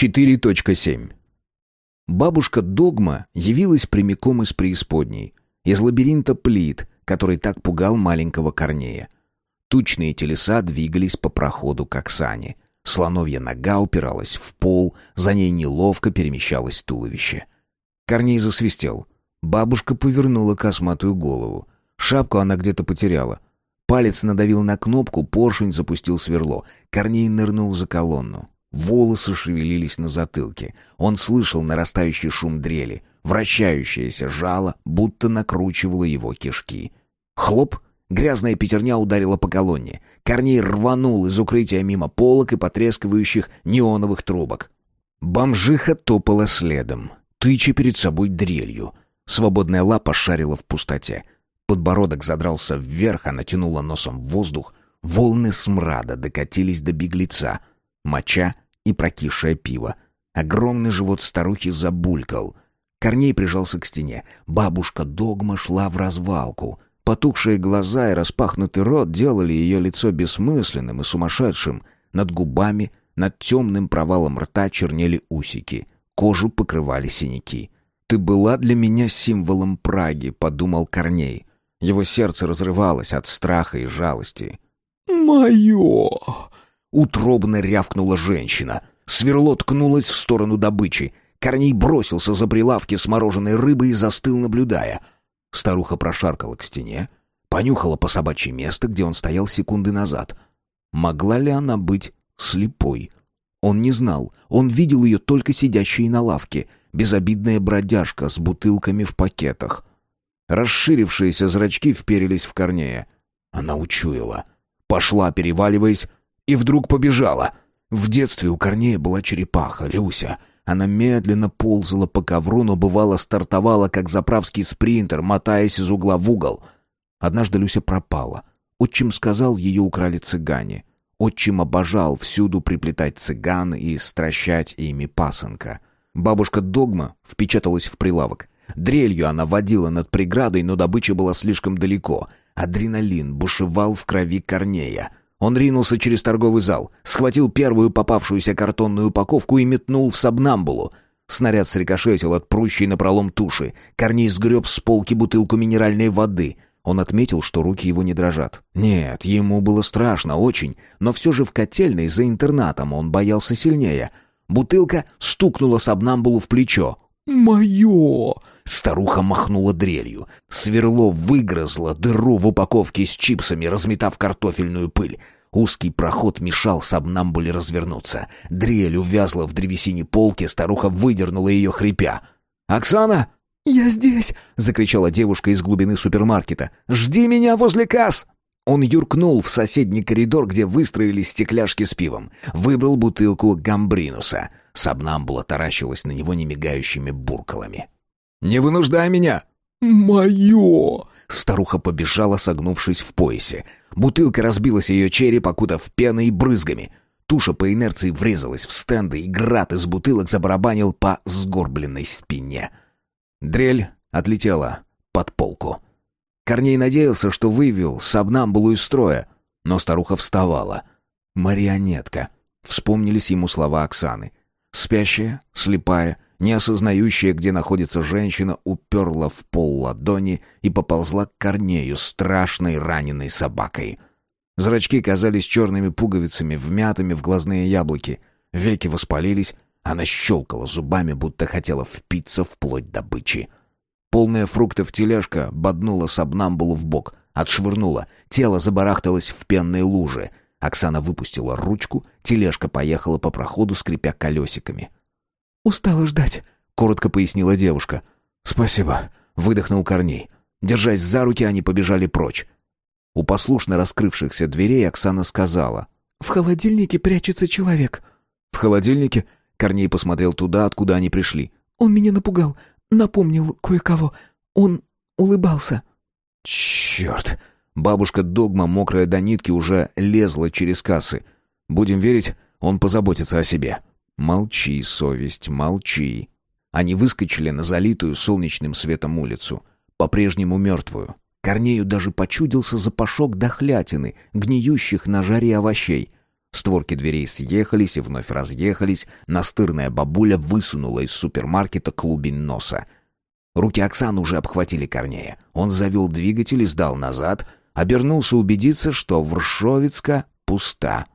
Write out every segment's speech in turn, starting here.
4.7 Бабушка Догма явилась прямиком из преисподней, из лабиринта плит, который так пугал маленького Корнея. Тучные телеса двигались по проходу к Оксане. Слоновья нога упиралась в пол, за ней неловко перемещалось туловище. Корней засвистел. Бабушка повернула косматую голову. Шапку она где-то потеряла. Палец надавил на кнопку, поршень запустил сверло. Корней нырнул за колонну. Волосы шевелились на затылке. Он слышал нарастающий шум дрели. Вращающееся жало будто накручивало его кишки. Хлоп! Грязная пятерня ударила по колонне. Корней рванул из укрытия мимо полок и потрескивающих неоновых трубок. Бомжиха топала следом, тыча перед собой дрелью. Свободная лапа шарила в пустоте. Подбородок задрался вверх, она тянула носом в воздух. Волны смрада докатились до беглеца. Моча и прокисшее пиво. Огромный живот старухи забулькал. Корней прижался к стене. Бабушка Догма шла в развалку. Потухшие глаза и распахнутый рот делали ее лицо бессмысленным и сумасшедшим. Над губами, над темным провалом рта чернели усики. Кожу покрывали синяки. «Ты была для меня символом Праги», — подумал Корней. Его сердце разрывалось от страха и жалости. «Мое!» — утробно рявкнула женщина. Сверло ткнулось в сторону добычи. Корней бросился за прилавки с мороженой рыбой и застыл, наблюдая. Старуха прошаркала к стене, понюхала по собачье место, где он стоял секунды назад. Могла ли она быть слепой? Он не знал. Он видел ее только сидящей на лавке, безобидная бродяжка с бутылками в пакетах. Расширившиеся зрачки вперились в Корнея. Она учуяла. Пошла, переваливаясь, и вдруг побежала. В детстве у Корнея была черепаха, Люся. Она медленно ползала по ковру, но бывало стартовала, как заправский спринтер, мотаясь из угла в угол. Однажды Люся пропала. Отчим сказал, ее украли цыгане. Отчим обожал всюду приплетать цыган и стращать ими пасынка. Бабушка Догма впечаталась в прилавок. Дрелью она водила над преградой, но добыча была слишком далеко. Адреналин бушевал в крови Корнея. Он ринулся через торговый зал, схватил первую попавшуюся картонную упаковку и метнул в сабнамбулу. Снаряд срикошетил от прущей напролом туши. Корней сгреб с полки бутылку минеральной воды. Он отметил, что руки его не дрожат. Нет, ему было страшно, очень, но все же в котельной за интернатом он боялся сильнее. Бутылка стукнула сабнамбулу в плечо. «Мое!» Старуха махнула дрелью. Сверло выгрызло дыру в упаковке с чипсами, разметав картофельную пыль. Узкий проход мешал сабнамбуле развернуться. Дрель увязла в древесине полки, старуха выдернула ее, хрипя. «Оксана!» «Я здесь!» — закричала девушка из глубины супермаркета. «Жди меня возле касс!» Он юркнул в соседний коридор, где выстроились стекляшки с пивом. Выбрал бутылку гамбринуса. Сабнамбула таращилась на него немигающими буркалами. «Не вынуждай меня!» «Мое!» Старуха побежала, согнувшись в поясе. Бутылка разбилась ее череп, окутав пеной и брызгами. Туша по инерции врезалась в стенды, и град из бутылок забарабанил по сгорбленной спине. Дрель отлетела под полку. Корней надеялся, что вывел сабнамбулу из строя, но старуха вставала. «Марионетка». Вспомнились ему слова Оксаны. Спящая, слепая, не осознающая, где находится женщина, уперла в пол ладони и поползла к Корнею страшной раненой собакой. Зрачки казались черными пуговицами, вмятыми в глазные яблоки. Веки воспалились, она щелкала зубами, будто хотела впиться в плоть добычи. Полная фруктов тележка боднула Сабнамбулу в бок, отшвырнула. Тело забарахталось в пенной луже. Оксана выпустила ручку, тележка поехала по проходу, скрипя колесиками. «Устала ждать», — коротко пояснила девушка. «Спасибо», — выдохнул Корней. Держась за руки, они побежали прочь. У послушно раскрывшихся дверей Оксана сказала. «В холодильнике прячется человек». «В холодильнике?» Корней посмотрел туда, откуда они пришли. «Он меня напугал напомнил кое-кого. Он улыбался». «Черт!» Бабушка Догма, мокрая до нитки, уже лезла через кассы. «Будем верить, он позаботится о себе». «Молчи, совесть, молчи». Они выскочили на залитую солнечным светом улицу, по-прежнему мертвую. Корнею даже почудился запашок дохлятины, гниющих на жаре овощей. Створки дверей съехались и вновь разъехались, настырная бабуля высунула из супермаркета клубень носа. Руки Оксаны уже обхватили Корнея. Он завел двигатель и сдал назад, обернулся убедиться, что Вршовицка пуста.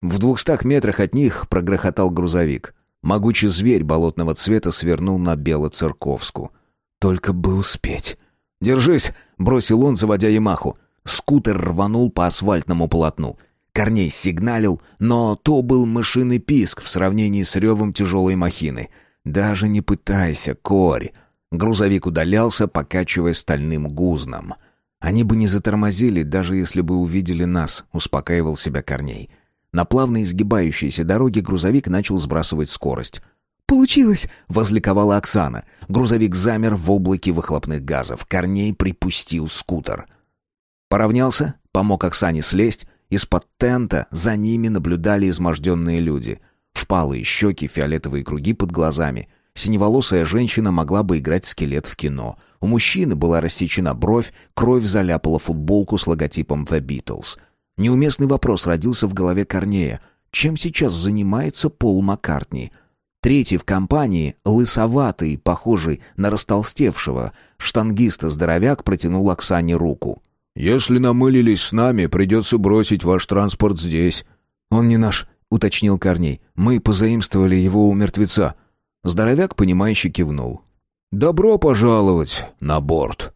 В двухстах метрах от них прогрохотал грузовик. Могучий зверь болотного цвета свернул на Белоцерковску. Только бы успеть. «Держись!» — бросил он, заводя Ямаху. Скутер рванул по асфальтному полотну. Корней сигналил, но то был мышиный писк в сравнении с ревом тяжелой махины. «Даже не пытайся, Корь!» Грузовик удалялся, покачивая стальным гузном. «Они бы не затормозили, даже если бы увидели нас», — успокаивал себя Корней. На плавно изгибающейся дороге грузовик начал сбрасывать скорость. «Получилось!» — возликовала Оксана. Грузовик замер в облаке выхлопных газов. Корней припустил скутер. Поравнялся, помог Оксане слезть. Из-под тента за ними наблюдали изможденные люди. Впалые щеки, фиолетовые круги под глазами. Синеволосая женщина могла бы играть скелет в кино. У мужчины была рассечена бровь, кровь заляпала футболку с логотипом «The Beatles». Неуместный вопрос родился в голове Корнея. Чем сейчас занимается Пол Маккартни? Третий в компании, лысоватый, похожий на растолстевшего, штангиста-здоровяк протянул Оксане руку. «Если намылились с нами, придется бросить ваш транспорт здесь». «Он не наш», — уточнил Корней. «Мы позаимствовали его у мертвеца». Здоровяк, понимающе кивнул. «Добро пожаловать на борт».